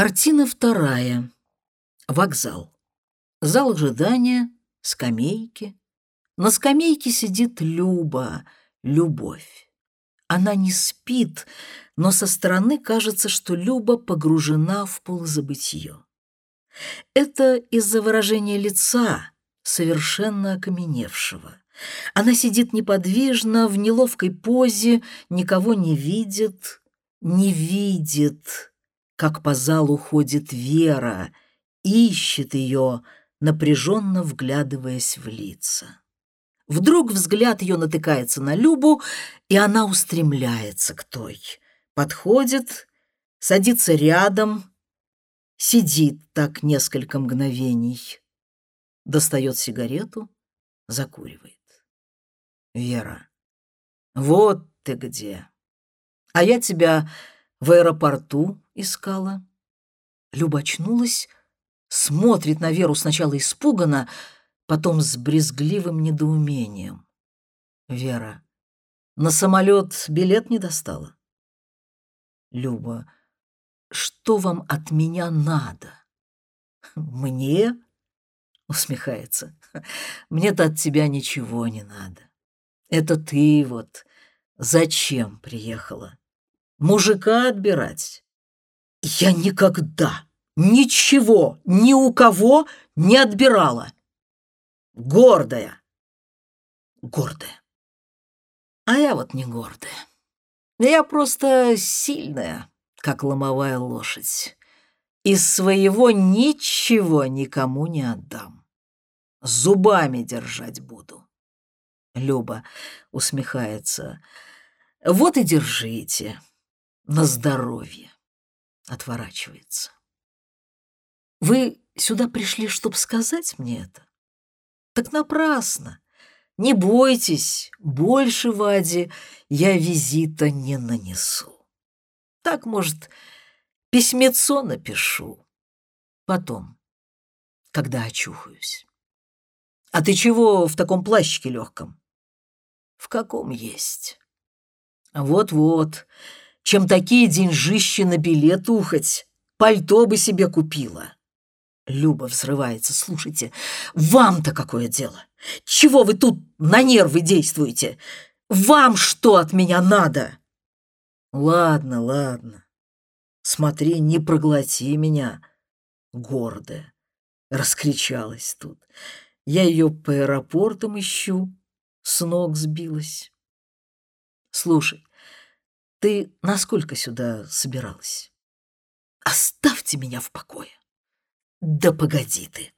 Картина вторая. Вокзал. Зал ожидания, скамейки. На скамейке сидит Люба, любовь. Она не спит, но со стороны кажется, что Люба погружена в полузабытье. Это из-за выражения лица, совершенно окаменевшего. Она сидит неподвижно, в неловкой позе, никого не видит, не видит, как по залу ходит Вера, ищет ее, напряженно вглядываясь в лица. Вдруг взгляд ее натыкается на Любу, и она устремляется к той. Подходит, садится рядом, сидит так несколько мгновений, достает сигарету, закуривает. Вера, вот ты где. А я тебя в аэропорту искала. Люба очнулась, смотрит на Веру сначала испуганно, потом с брезгливым недоумением. Вера, на самолет билет не достала? Люба, что вам от меня надо? Мне? Усмехается. Мне-то от тебя ничего не надо. Это ты вот зачем приехала? Мужика отбирать? Я никогда ничего ни у кого не отбирала. Гордая. Гордая. А я вот не гордая. Я просто сильная, как ломовая лошадь. Из своего ничего никому не отдам. Зубами держать буду. Люба усмехается. Вот и держите. На здоровье. Отворачивается. Вы сюда пришли, чтобы сказать мне это? Так напрасно. Не бойтесь, больше Ваде я визита не нанесу. Так, может, письмецо напишу. Потом, когда очухаюсь. А ты чего в таком плащике легком? В каком есть? Вот-вот, чем такие деньжищи на билет ухать, пальто бы себе купила. Люба взрывается. Слушайте, вам-то какое дело? Чего вы тут на нервы действуете? Вам что от меня надо? Ладно, ладно. Смотри, не проглоти меня, гордая. Раскричалась тут. Я ее по аэропортам ищу, с ног сбилась. Слушай, ты насколько сюда собиралась? Оставьте меня в покое. Да погоди ты.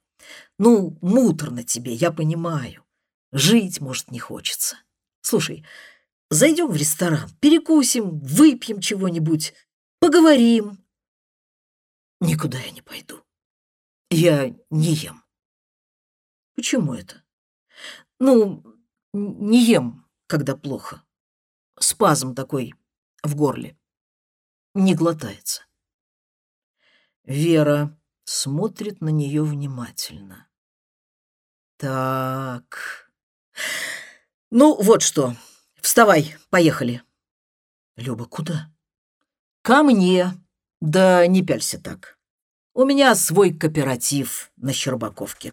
Ну, муторно тебе, я понимаю. Жить, может, не хочется. Слушай, зайдем в ресторан, перекусим, выпьем чего-нибудь, поговорим. Никуда я не пойду. Я не ем. Почему это? Ну, не ем, когда плохо. Спазм такой в горле. Не глотается. Вера смотрит на нее внимательно. Так. Ну, вот что. Вставай, поехали. Люба, куда? Ко мне. Да не пялься так. У меня свой кооператив на Щербаковке.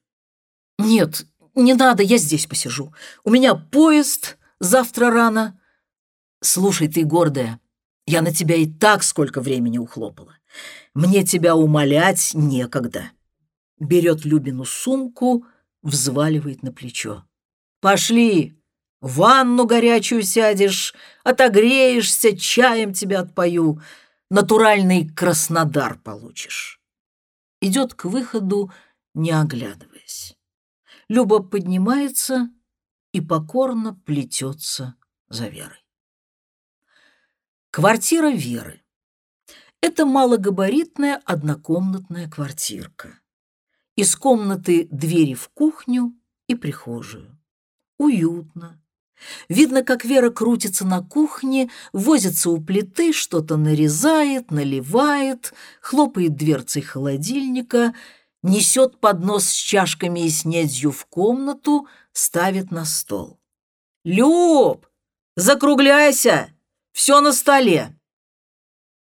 «Нет, не надо, я здесь посижу. У меня поезд завтра рано». «Слушай, ты гордая, я на тебя и так сколько времени ухлопала. Мне тебя умолять некогда». Берет Любину сумку, взваливает на плечо. «Пошли, ванну горячую сядешь, отогреешься, чаем тебя отпою, натуральный Краснодар получишь». Идет к выходу, не оглядываясь. Люба поднимается и покорно плетется за Верой. Квартира Веры. Это малогабаритная однокомнатная квартирка. Из комнаты двери в кухню и прихожую. Уютно. Видно, как Вера крутится на кухне, возится у плиты, что-то нарезает, наливает, хлопает дверцей холодильника — несет поднос с чашками и снедью в комнату, ставит на стол. «Люб, закругляйся! Все на столе!»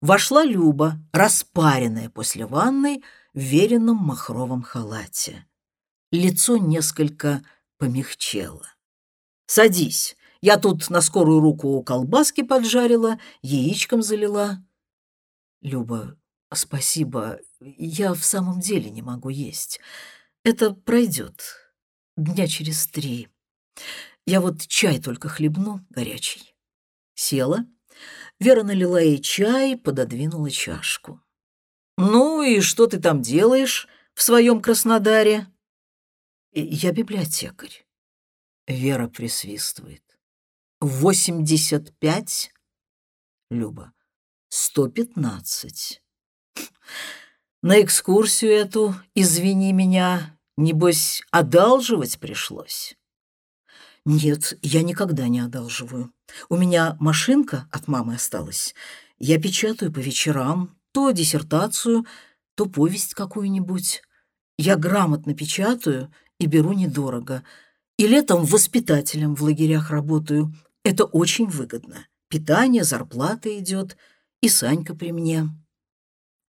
вошла Люба, распаренная после ванной, в веренном махровом халате. Лицо несколько помягчело. «Садись, я тут на скорую руку колбаски поджарила, яичком залила». «Люба, спасибо, я в самом деле не могу есть. Это пройдет дня через три. Я вот чай только хлебну, горячий». Села. Вера налила ей чай, пододвинула чашку. «Ну и что ты там делаешь в своем Краснодаре?» «Я библиотекарь». Вера присвистывает. «Восемьдесят пять?» Люба. «Сто пятнадцать». «На экскурсию эту, извини меня, небось, одалживать пришлось?» «Нет, я никогда не одалживаю. У меня машинка от мамы осталась. Я печатаю по вечерам, то диссертацию, то повесть какую-нибудь. Я грамотно печатаю и беру недорого. И летом воспитателем в лагерях работаю. Это очень выгодно. Питание, зарплата идет, и Санька при мне.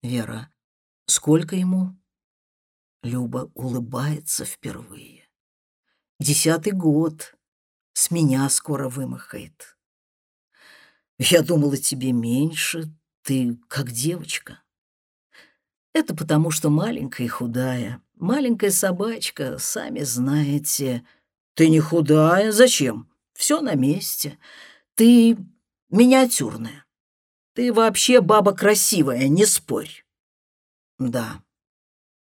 Вера, сколько ему? Люба улыбается впервые. Десятый год. С меня скоро вымахает. Я думала, тебе меньше, ты как девочка. Это потому, что маленькая и худая. Маленькая собачка, сами знаете. Ты не худая, зачем? Все на месте. Ты миниатюрная. Ты вообще баба красивая, не спорь. Да,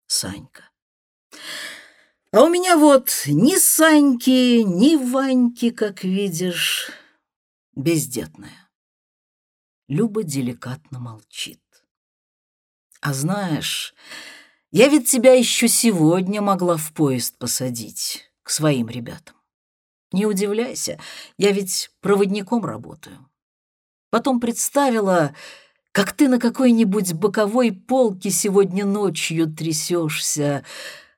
Санька. А у меня вот ни Саньки, ни Ваньки, как видишь, бездетная. Люба деликатно молчит. «А знаешь, я ведь тебя еще сегодня могла в поезд посадить к своим ребятам. Не удивляйся, я ведь проводником работаю. Потом представила, как ты на какой-нибудь боковой полке сегодня ночью трясешься,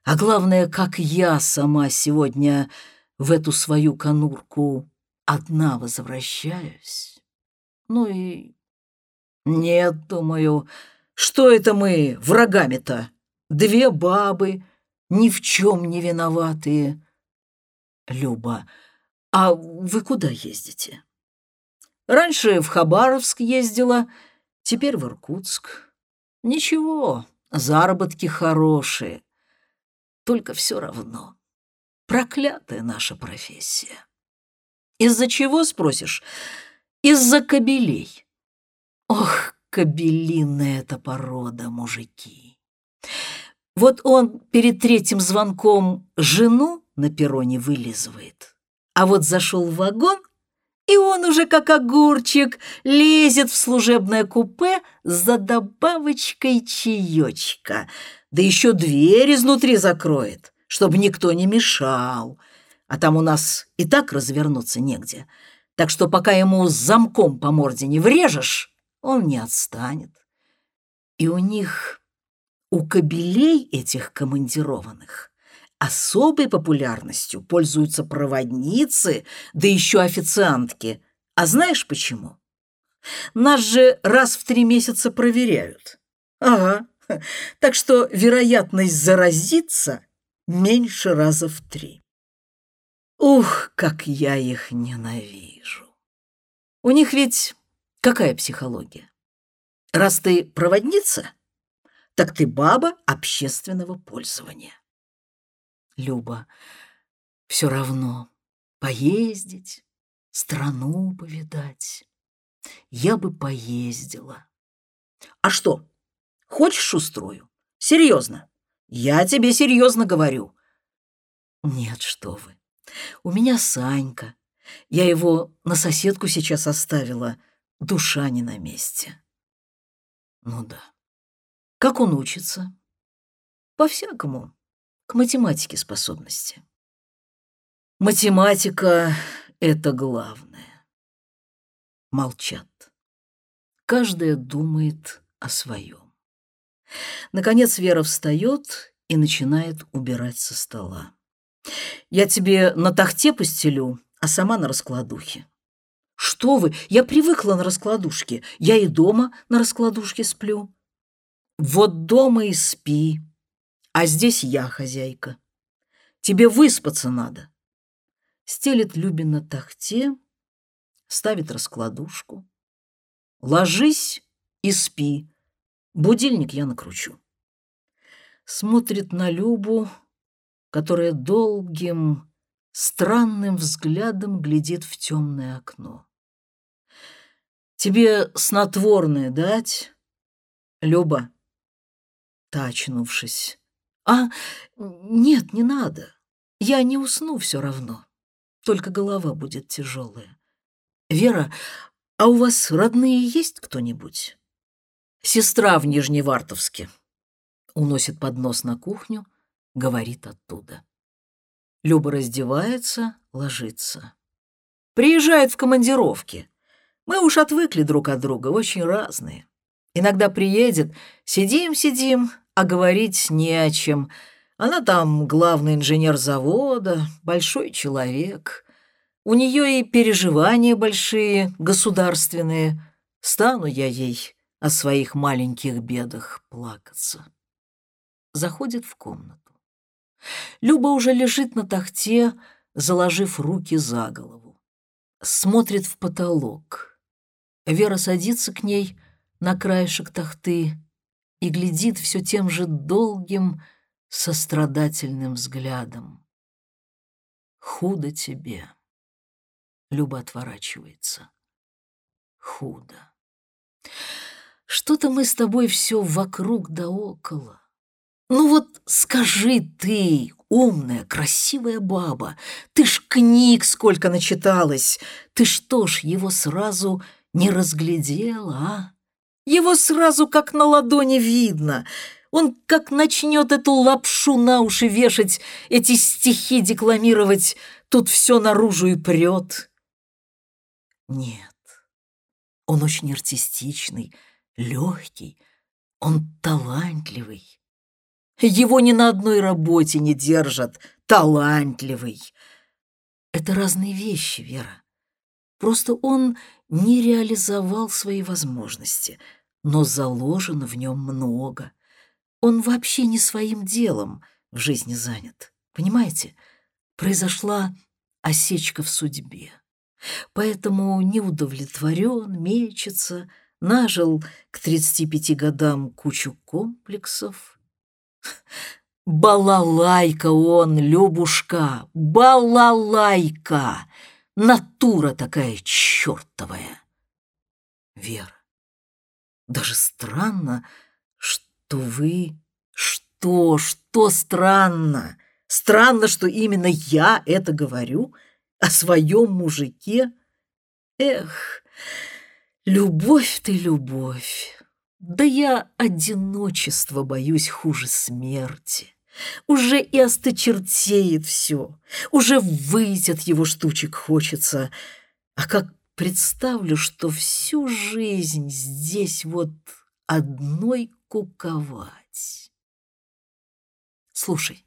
а главное, как я сама сегодня в эту свою конурку одна возвращаюсь. Ну и нет, думаю, что это мы врагами-то? Две бабы, ни в чем не виноватые. Люба, а вы куда ездите? Раньше в Хабаровск ездила, теперь в Иркутск. Ничего, заработки хорошие. Только все равно. Проклятая наша профессия. Из-за чего, спросишь? Из-за кобелей. Ох, кобелиная эта порода, мужики. Вот он перед третьим звонком жену на перроне вылизывает, а вот зашел в вагон, и он уже как огурчик лезет в служебное купе за добавочкой чаечка, да еще дверь изнутри закроет, чтобы никто не мешал. А там у нас и так развернуться негде. Так что пока ему замком по морде не врежешь, он не отстанет. И у них, у кобелей этих командированных, особой популярностью пользуются проводницы, да еще официантки. А знаешь почему? Нас же раз в три месяца проверяют. Ага, так что вероятность заразиться меньше раза в три. Ух, как я их ненавижу. У них ведь Какая психология? Раз ты проводница, так ты баба общественного пользования. Люба, все равно поездить, страну повидать. Я бы поездила. А что, хочешь устрою? Серьезно. Я тебе серьезно говорю. Нет, что вы. У меня Санька. Я его на соседку сейчас оставила — душа не на месте. Ну да. Как он учится? По-всякому. К математике способности. Математика — это главное. Молчат. Каждая думает о своем. Наконец Вера встает и начинает убирать со стола. «Я тебе на тахте постелю, а сама на раскладухе. Что вы, я привыкла на раскладушке. Я и дома на раскладушке сплю. Вот дома и спи. А здесь я хозяйка. Тебе выспаться надо. Стелит Любин на тахте, ставит раскладушку. Ложись и спи. Будильник я накручу. Смотрит на Любу, которая долгим, странным взглядом глядит в темное окно. «Тебе снотворное дать?» «Люба?» Та, очнувшись. «А, нет, не надо. Я не усну все равно. Только голова будет тяжелая. Вера, а у вас родные есть кто-нибудь?» «Сестра в Нижневартовске». Уносит поднос на кухню, говорит оттуда. Люба раздевается, ложится. Приезжает в командировки. Мы уж отвыкли друг от друга, очень разные. Иногда приедет, сидим-сидим, а говорить не о чем. Она там главный инженер завода, большой человек. У нее и переживания большие, государственные. Стану я ей о своих маленьких бедах плакаться. Заходит в комнату. Люба уже лежит на тахте, заложив руки за голову. Смотрит в потолок. Вера садится к ней на краешек тахты и глядит все тем же долгим, сострадательным взглядом. «Худо тебе». Люба отворачивается. «Худо. Что-то мы с тобой все вокруг да около. Ну вот скажи ты, умная, красивая баба, ты ж книг сколько начиталась, ты что ж его сразу не разглядела, а? Его сразу как на ладони видно. Он как начнет эту лапшу на уши вешать, эти стихи декламировать, тут все наружу и прет. Нет, он очень артистичный, легкий, он талантливый. Его ни на одной работе не держат. Талантливый. Это разные вещи, Вера. Просто он не реализовал свои возможности, но заложено в нем много. Он вообще не своим делом в жизни занят. Понимаете? Произошла осечка в судьбе. Поэтому не удовлетворен, мечется, нажил к 35 годам кучу комплексов, Балалайка он, Любушка, балалайка! Натура такая чертовая! Вера, даже странно, что вы... Что, что странно? Странно, что именно я это говорю о своем мужике? Эх, любовь ты, любовь! Да я одиночество боюсь хуже смерти. Уже и осточертеет все, уже выйти от его штучек хочется. А как представлю, что всю жизнь здесь вот одной куковать. Слушай,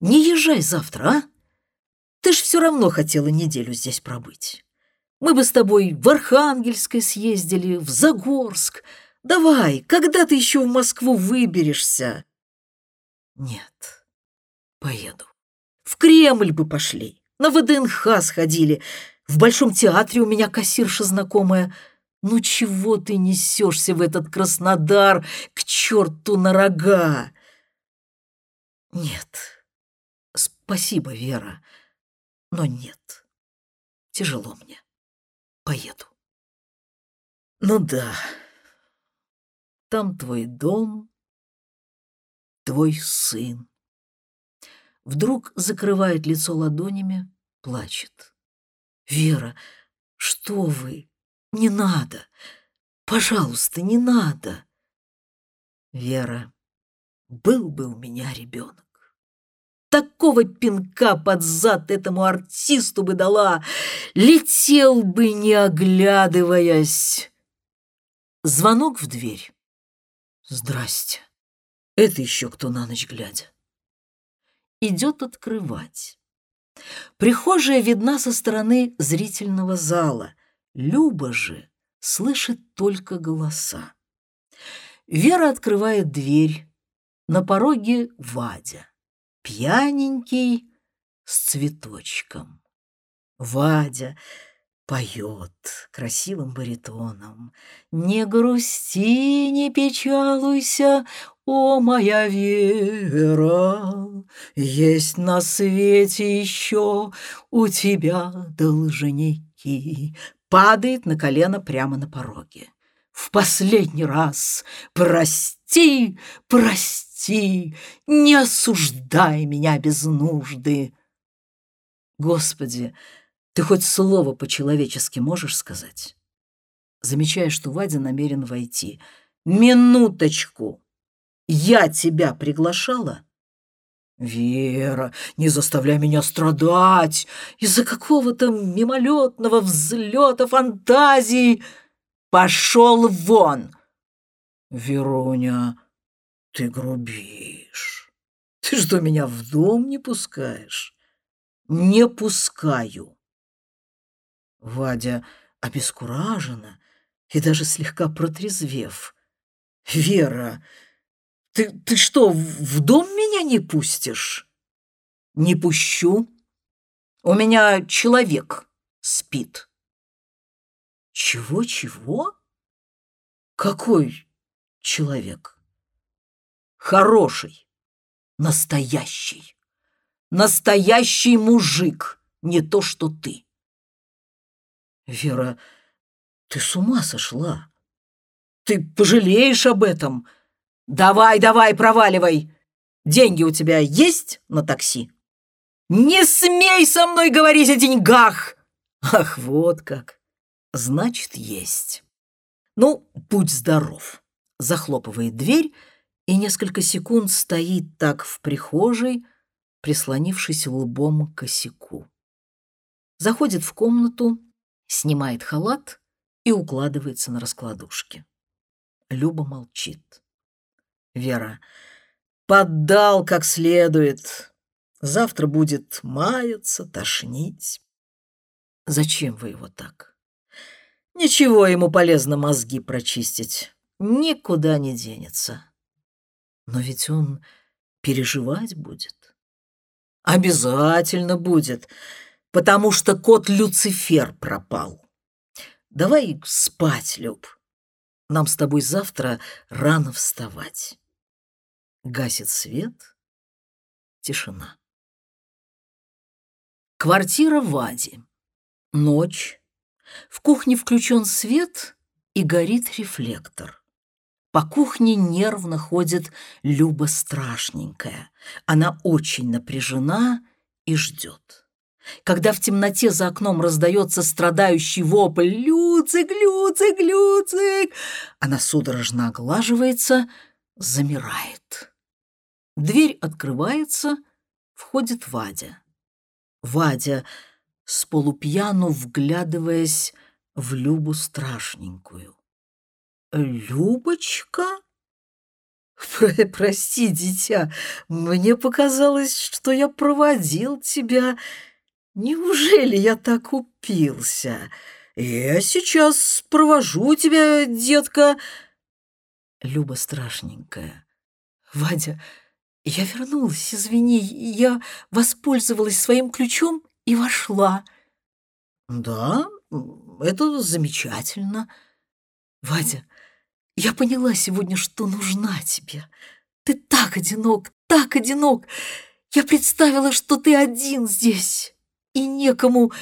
не езжай завтра, а? Ты ж все равно хотела неделю здесь пробыть. Мы бы с тобой в Архангельское съездили, в Загорск — Давай, когда ты еще в Москву выберешься? Нет, поеду. В Кремль бы пошли, на ВДНХ сходили. В Большом театре у меня кассирша знакомая. Ну чего ты несешься в этот Краснодар к черту на рога? Нет, спасибо, Вера, но нет. Тяжело мне. Поеду. Ну да. Там твой дом, твой сын. Вдруг закрывает лицо ладонями, плачет. «Вера, что вы? Не надо! Пожалуйста, не надо!» «Вера, был бы у меня ребенок. Такого пинка под зад этому артисту бы дала, летел бы, не оглядываясь!» Звонок в дверь. Здрасте. Это еще кто на ночь глядя? Идет открывать. Прихожая видна со стороны зрительного зала. Люба же слышит только голоса. Вера открывает дверь. На пороге Вадя, пьяненький, с цветочком. Вадя поет красивым баритоном. «Не грусти, не печалуйся, о моя Вера, есть на свете еще у тебя должники». Падает на колено прямо на пороге. «В последний раз прости, прости, не осуждай меня без нужды». Господи, ты хоть слово по-человечески можешь сказать? Замечая, что Вадя намерен войти. Минуточку! Я тебя приглашала? Вера, не заставляй меня страдать из-за какого-то мимолетного взлета фантазии. Пошел вон! Веруня, ты грубишь. Ты что, меня в дом не пускаешь? Не пускаю. Вадя обескуражена и даже слегка протрезвев. «Вера, ты, ты что, в дом меня не пустишь?» «Не пущу. У меня человек спит». «Чего-чего? Какой человек?» «Хороший, настоящий, настоящий мужик, не то что ты». Вера, ты с ума сошла? Ты пожалеешь об этом? Давай, давай, проваливай. Деньги у тебя есть на такси? Не смей со мной говорить о деньгах! Ах, вот как. Значит, есть. Ну, будь здоров. Захлопывает дверь и несколько секунд стоит так в прихожей, прислонившись лбом к косяку. Заходит в комнату, снимает халат и укладывается на раскладушке. Люба молчит. Вера. Поддал как следует. Завтра будет маяться, тошнить. Зачем вы его так? Ничего ему полезно мозги прочистить. Никуда не денется. Но ведь он переживать будет. Обязательно будет потому что кот Люцифер пропал. Давай спать, Люб. Нам с тобой завтра рано вставать. Гасит свет. Тишина. Квартира Вади. Ночь. В кухне включен свет и горит рефлектор. По кухне нервно ходит Люба страшненькая. Она очень напряжена и ждет когда в темноте за окном раздается страдающий вопль «Люцик, Люцик, Люцик!» Она судорожно оглаживается, замирает. Дверь открывается, входит Вадя. Вадя, с полупьяну вглядываясь в Любу страшненькую. «Любочка?» Про «Прости, дитя, мне показалось, что я проводил тебя Неужели я так упился? Я сейчас провожу тебя, детка. Люба страшненькая. Вадя, я вернулась, извини, я воспользовалась своим ключом и вошла. Да, это замечательно. Вадя, я поняла сегодня, что нужна тебе. Ты так одинок, так одинок. Я представила, что ты один здесь и некому,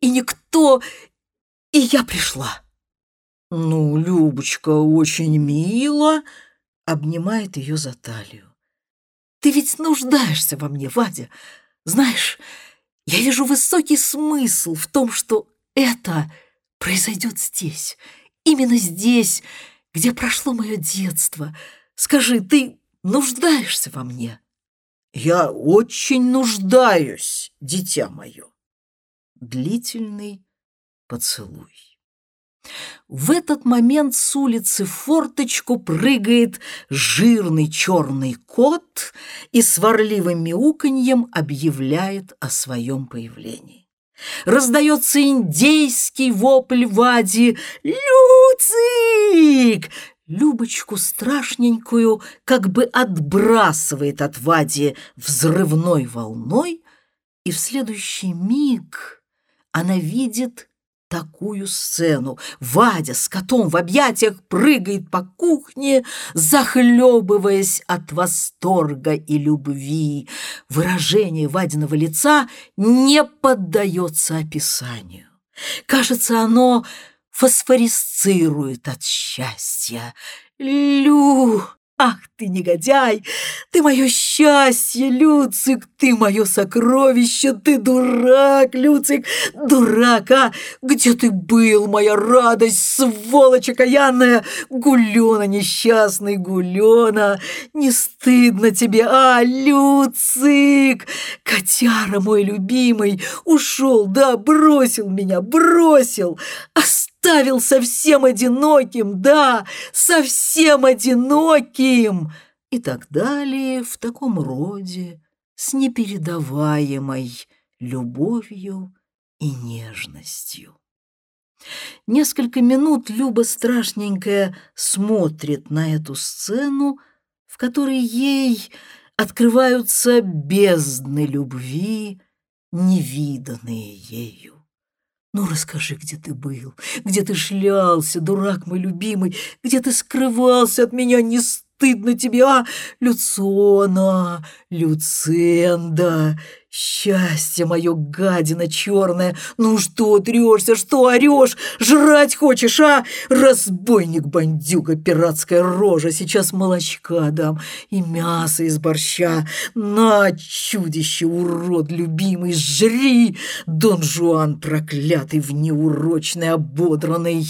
и никто, и я пришла. Ну, Любочка, очень мило, обнимает ее за талию. Ты ведь нуждаешься во мне, Вадя. Знаешь, я вижу высокий смысл в том, что это произойдет здесь, именно здесь, где прошло мое детство. Скажи, ты нуждаешься во мне?» Я очень нуждаюсь, дитя мое. Длительный поцелуй. В этот момент с улицы в форточку прыгает жирный черный кот и сварливым мяуканьем объявляет о своем появлении. Раздается индейский вопль Вади «Люцик!» Любочку страшненькую как бы отбрасывает от Вади взрывной волной, и в следующий миг она видит такую сцену. Вадя с котом в объятиях прыгает по кухне, захлебываясь от восторга и любви. Выражение Вадиного лица не поддается описанию. Кажется, оно фосфорисцирует от счастья. «Лю!» Ах ты, негодяй! Ты мое счастье, Люцик! Ты мое сокровище! Ты дурак, Люцик! Дурак, а! Где ты был, моя радость, сволочь окаянная? Гулена несчастный, Гулена! Не стыдно тебе, а, Люцик? Котяра мой любимый ушел, да, бросил меня, бросил! Оставил! Оставил совсем одиноким, да, совсем одиноким!» И так далее в таком роде, с непередаваемой любовью и нежностью. Несколько минут Люба страшненькая смотрит на эту сцену, в которой ей открываются бездны любви, невиданные ею. Ну, расскажи, где ты был, где ты шлялся, дурак мой любимый, где ты скрывался от меня, не стыдно тебе, а? Люцона, Люценда, счастье мое, гадина черная, ну что трешься, что орешь, жрать хочешь, а? Разбойник-бандюга, пиратская рожа, сейчас молочка дам и мясо из борща. На, чудище, урод любимый, жри, Дон Жуан проклятый, внеурочный, ободранный.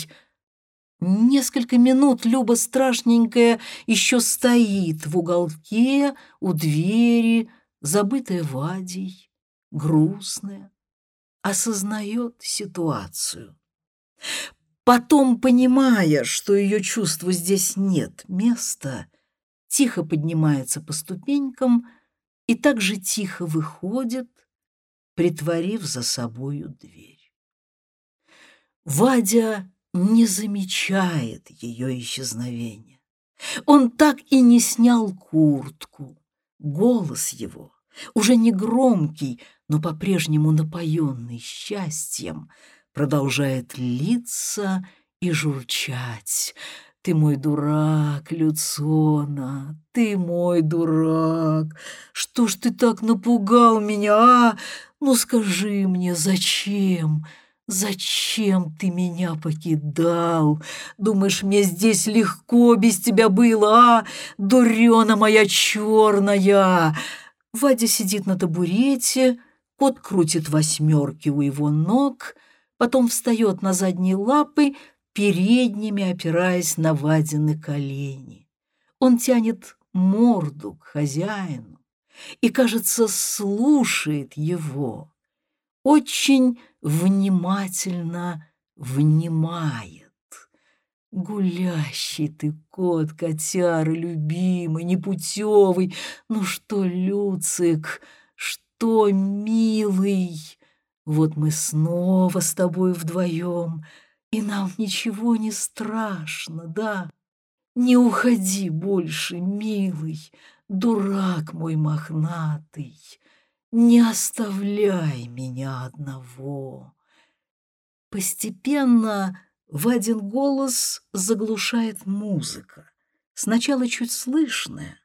Несколько минут Люба страшненькая еще стоит в уголке у двери, забытая Вадей, грустная, осознает ситуацию. Потом, понимая, что ее чувству здесь нет места, тихо поднимается по ступенькам и так же тихо выходит, притворив за собою дверь. Вадя не замечает ее исчезновения. Он так и не снял куртку. Голос его, уже не громкий, но по-прежнему напоенный счастьем, продолжает литься и журчать. Ты мой дурак, Люцона, ты мой дурак. Что ж ты так напугал меня, а? Ну скажи мне, зачем? «Зачем ты меня покидал? Думаешь, мне здесь легко без тебя было, а? Дурена моя черная!» Вадя сидит на табурете, кот крутит восьмерки у его ног, потом встает на задние лапы, передними опираясь на Вадины колени. Он тянет морду к хозяину и, кажется, слушает его. Очень внимательно внимает. Гулящий ты кот, котяра, любимый, непутевый, ну что, Люцик, что, милый, вот мы снова с тобой вдвоем, и нам ничего не страшно, да? Не уходи больше, милый, дурак мой мохнатый. Не оставляй меня одного. Постепенно в один голос заглушает музыка, сначала чуть слышная,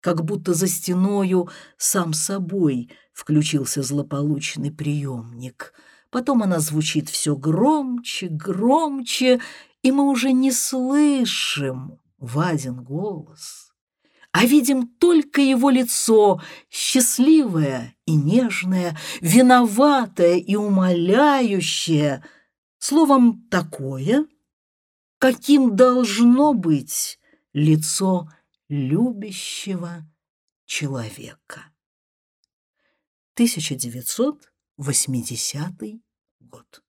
как будто за стеною сам собой включился злополучный приемник. Потом она звучит все громче, громче, и мы уже не слышим в один голос а видим только его лицо, счастливое и нежное, виноватое и умоляющее, словом, такое, каким должно быть лицо любящего человека. 1980 год.